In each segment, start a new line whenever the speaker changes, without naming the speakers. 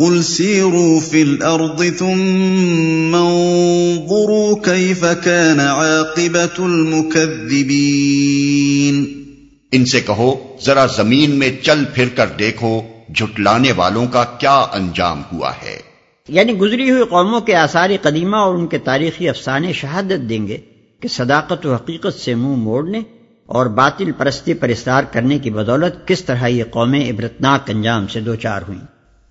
قل سيروا في الارض ثم انظروا كيف كان عاقبه المكذبين
ان سے کہو ذرا زمین میں چل پھر کر دیکھو جھٹلانے والوں کا کیا انجام ہوا ہے؟
یعنی گزری ہوئی قوموں کے آثار قدیمہ اور ان کے تاریخی افسانے شہادت دیں گے کہ صداقت و حقیقت سے منہ موڑنے اور باطل پرستی پر اصرار کرنے کی بدولت کس طرح یہ قومیں عبرتناک انجام سے دو چار ہوئیں۔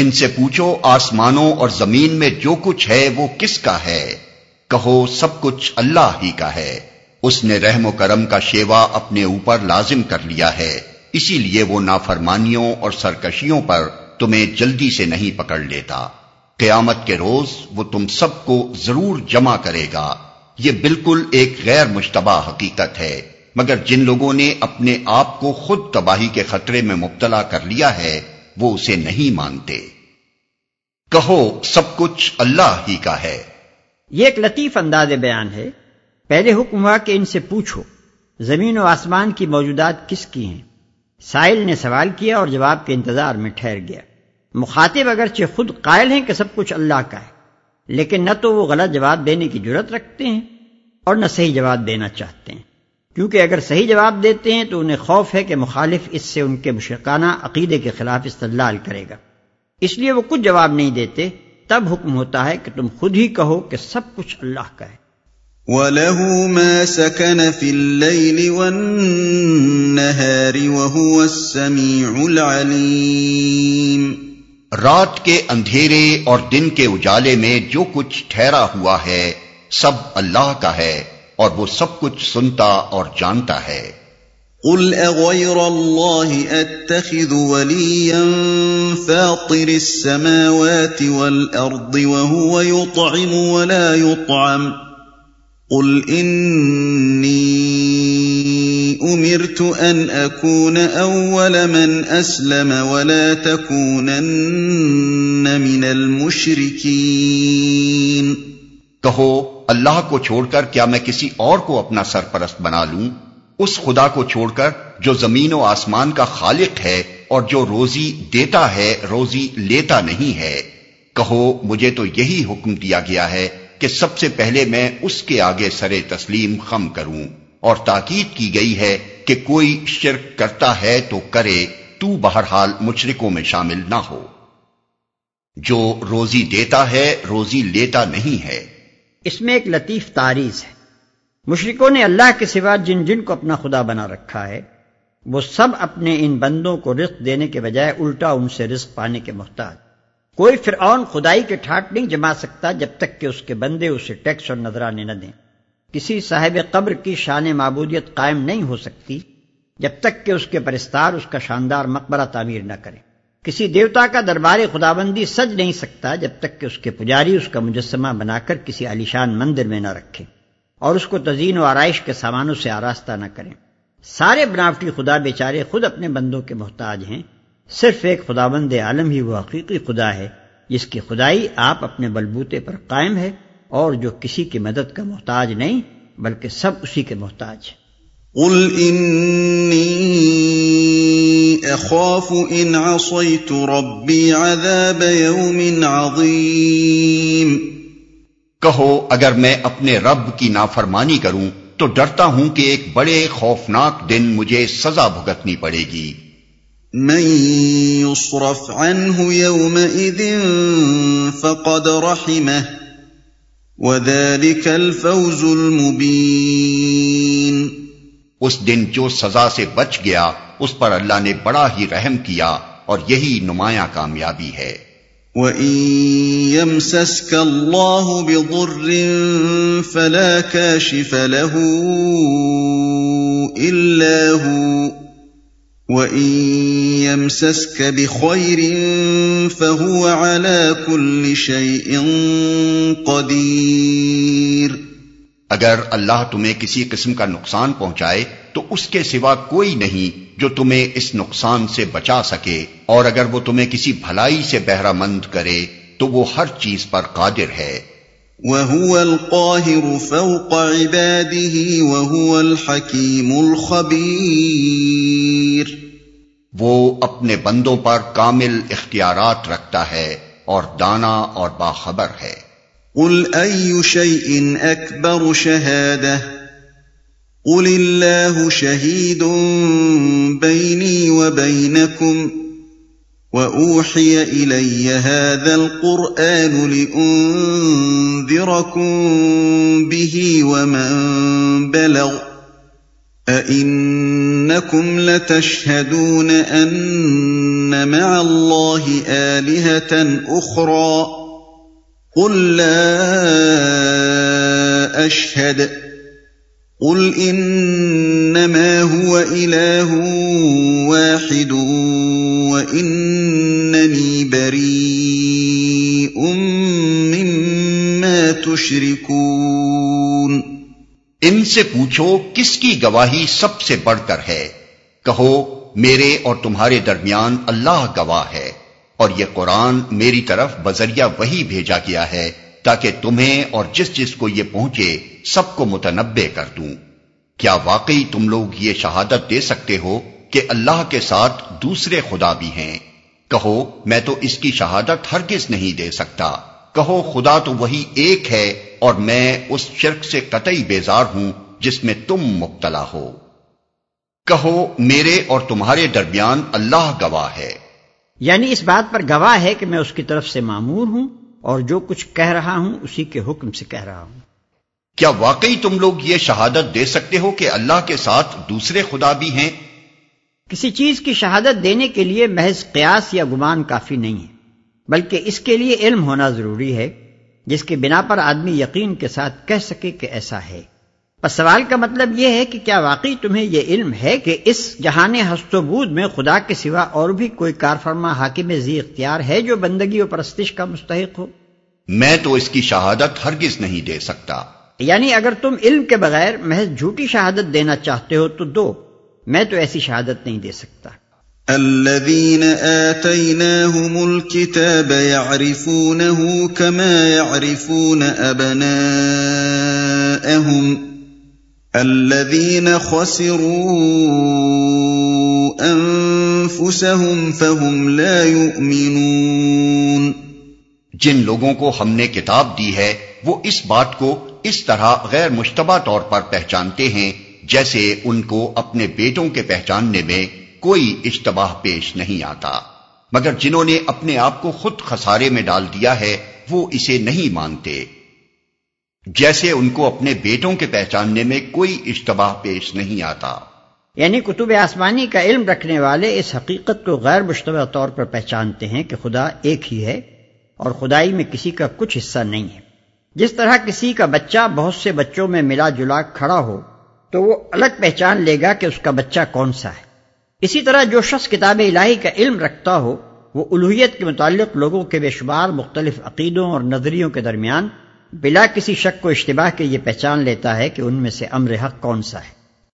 ان سے پوچھو آسمانوں اور زمین میں جو کچھ ہے وہ کس کا ہے؟ کہو سب کچھ اللہ ہی کا ہے۔ اس نے رحم و کرم کا شیوا اپنے اوپر لازم کر لیا ہے۔ اسی لیے وہ نافرمانیوں اور سرکشیوں پر تمہیں جلدی سے نہیں پکڑ لیتا۔ قیامت کے روز وہ تم سب کو ضرور جمع کرے گا۔ یہ بالکل ایک غیر مشتبہ حقیقت ہے۔ مگر جن لوگوں نے اپنے آپ کو خود تباہی کے خطرے میں مبتلا کر لیا ہے وہ اسے نہیں مانتے۔ کہو، سب کچھ اللہ ہی کا ہے۔
یہ ایک لطیف انداز بیان ہے۔ پہلے حکم ہوا کہ ان سے پوچھو، زمین و آسمان کی موجودات کس کی ہیں؟ سائل نے سوال کیا اور جواب کے انتظار میں ٹھہر گیا۔ مخاطب اگرچہ خود قائل ہیں کہ سب کچھ اللہ کا ہے، لیکن نہ تو وہ غلط جواب دینے کی ضرورت رکھتے ہیں اور نہ صحیح جواب دینا چاہتے ہیں۔ کیونکہ اگر صحیح جواب دیتے ہیں تو انہیں خوف ہے کہ مخالف اس سے ان کے مشرقانہ عقیدے کے خلاف استدلال کرے گا۔ اس لیے وہ کچھ جواب نہیں دیتے۔ تب حکم ہوتا ہے کہ تم خود ہی کہو کہ سب کچھ اللہ کا ہے۔
وَلَهُ مَا سَكَنَ فِي اللَّيْلِ وَالنَّهَارِ وَهُوَ السَّمِيعُ الْعَلِيمُ۔
رات کے اندھیرے اور دن کے اجالے میں جو کچھ ٹھہرا ہوا ہے، سب اللہ کا ہے۔ اور وہ سب کچھ سنتا اور جانتا ہے۔
قل اغير الله اتخذ وليا فاطر السماوات والارض وهو يطعم ولا يطعم۔ قل اني امرت ان اكون اول من اسلم ولا تكونن من المشركين۔
کہو اللہ کو چھوڑ کر کیا میں کسی اور کو اپنا سرپرست بنا لوں؟ اس خدا کو چھوڑ کر جو زمین و آسمان کا خالق ہے اور جو روزی دیتا ہے، روزی لیتا نہیں ہے۔ کہو، مجھے تو یہی حکم دیا گیا ہے کہ سب سے پہلے میں اس کے آگے سرے تسلیم خم کروں۔ اور تاکید کی گئی ہے کہ کوئی شرک کرتا ہے تو کرے، تو بہرحال مشرکوں میں شامل نہ ہو۔ جو روزی دیتا ہے، روزی لیتا نہیں ہے۔
اس میں ایک لطیف تاریخ ہے۔ مشرکوں نے اللہ کے سوا جن جن کو اپنا خدا بنا رکھا ہے، وہ سب اپنے ان بندوں کو رزق دینے کے بجائے الٹا ان سے رزق پانے کے محتاج۔ کوئی فرعون خدائی کے ٹھاٹ نہیں جما سکتا جب تک کہ اس کے بندے اسے ٹیکس اور نظرانے نہ دیں۔ کسی صاحب قبر کی شان معبودیت قائم نہیں ہو سکتی جب تک کہ اس کے پرستار اس کا شاندار مقبرہ تعمیر نہ کریں کسی دیوتا کا دربار خدابندی سج نہیں سکتا جب تک کہ اس کے پجاری اس کا مجسمہ بنا کر کسی عالیشان مندر میں نہ رکھے اور اس کو تزین و آرائش کے سامانوں سے آراستہ نہ کریں۔ سارے بناوٹی خدا بیچارے خود اپنے بندوں کے محتاج ہیں۔ صرف ایک خدا بند عالم ہی وہ حقیقی خدا ہے جس کی خدائی آپ اپنے بلبوتے پر قائم ہے اور جو کسی کی مدد کا محتاج نہیں بلکہ سب اسی کے محتاج
قل انی اخاف ان عصیت ربی عذاب یوم عظیم
کہو اگر میں اپنے رب کی نافرمانی کروں تو ڈرتا ہوں کہ ایک بڑے خوفناک دن مجھے سزا بھگتنی پڑے گی۔
من يصرف عنه يومئذ فقد رحمه وذلك الفوز المبين۔
اس دن جو سزا سے بچ گیا اس پر اللہ نے بڑا ہی رحم کیا اور یہی نمایاں کامیابی ہے۔
وَإِن يَمْسَسْكَ اللَّهُ بِضُرٍّ فَلَا كَاشِفَ لَهُ إِلَّا هُوَ وَإِن يَمْسَسْكَ بِخَيْرٍ فَهُوَ عَلَى كُلِّ شَيْءٍ قَدِيرٌ۔
اگر اللہ تمہیں کسی قسم کا نقصان پہنچائے تو اس کے سوا کوئی نہیں جو تمہیں اس نقصان سے بچا سکے اور اگر وہ تمہیں کسی بھلائی سے بہرہ مند کرے تو وہ ہر چیز پر قادر ہے۔
وَهُوَ الْقَاهِرُ فَوْقَ عِبَادِهِ وَهُوَ الْحَكِيمُ الْخَبِيرُ۔
وہ اپنے بندوں پر کامل اختیارات رکھتا ہے اور دانا اور باخبر ہے۔
قل اي شيء اكبر شهاده قل الله شهيد بيني وبينكم واوحي الي هذا القران لانذركم به ومن بلغ أئنكم لتشهدون أن مع الله آلهة أخرى قل لا أشهد قل إنما هو إله واحد وإنني بريء مما تشركون
ان سے پوچھو کس کی گواہی سب سے بڑھ کر ہے؟ کہو، میرے اور تمہارے درمیان اللہ گواہ ہے، اور یہ قرآن میری طرف بذریعہ وہی بھیجا گیا ہے تاکہ تمہیں اور جس جس کو یہ پہنچے سب کو متنبع کر دوں۔ کیا واقعی تم لوگ یہ شہادت دے سکتے ہو کہ اللہ کے ساتھ دوسرے خدا بھی ہیں؟ کہو، میں تو اس کی شہادت ہرگز نہیں دے سکتا۔ کہو، خدا تو وہی ایک ہے اور میں اس شرک سے قطعی بیزار ہوں جس میں تم مبتلا ہو۔ کہو، میرے اور تمہارے درمیان اللہ گواہ ہے۔
یعنی اس بات پر گواہ ہے کہ میں اس کی طرف سے معمور ہوں اور جو کچھ کہہ رہا ہوں اسی کے حکم سے کہہ رہا ہوں۔
کیا واقعی تم لوگ یہ شہادت دے سکتے ہو کہ اللہ کے ساتھ دوسرے خدا بھی ہیں؟
کسی چیز کی شہادت دینے کے لیے محض قیاس یا گمان کافی نہیں ہے بلکہ اس کے لیے علم ہونا ضروری ہے جس کے بنا پر آدمی یقین کے ساتھ کہہ سکے کہ ایسا ہے۔ پس سوال کا مطلب یہ ہے کہ کیا واقعی تمہیں یہ علم ہے کہ اس جہان ہست و بود میں خدا کے سوا اور بھی کوئی کار فرما حاکم زی اختیار ہے جو بندگی و پرستش کا مستحق ہو؟
میں تو اس کی شہادت ہرگز نہیں دے سکتا۔
یعنی اگر تم علم کے بغیر محض جھوٹی شہادت دینا چاہتے ہو تو دو میں تو ایسی شہادت نہیں دے سکتا۔
الذين آتيناهم الكتاب يعرفونه كما يعرفون أبناءهم الذين خسروا أنفسهم فهم لا يؤمنون
جن لوگوں کو ہم نے کتاب دی ہے وہ اس بات کو اس طرح غیر مشتبہ طور پر پہچانتے ہیں، جیسے ان کو اپنے بیٹوں کے پہچاننے میں کوئی اشتباہ پیش نہیں آتا۔ مگر جنہوں نے اپنے آپ کو خود خسارے میں ڈال دیا ہے، وہ اسے نہیں مانتے۔ جیسے ان کو اپنے بیٹوں کے پہچاننے میں کوئی اشتباہ پیش نہیں آتا۔
یعنی کتب آسمانی کا علم رکھنے والے اس حقیقت کو غیر مشتبہ طور پر پہچانتے ہیں کہ خدا ایک ہی ہے اور خدائی میں کسی کا کچھ حصہ نہیں ہے۔ جس طرح کسی کا بچہ بہت سے بچوں میں ملا جلا کھڑا ہو، تو وہ الگ پہچان لے گا کہ اس کا بچہ کون سا ہے۔ اسی طرح جو شخص کتاب الہی کا علم رکھتا ہو، وہ الوحیت کے متعلق لوگوں کے بے شمار مختلف عقیدوں اور نظریوں کے درمیان بلا کسی شک کو اشتباہ کے یہ پہچان لیتا ہے کہ ان میں سے امر حق کون سا ہے۔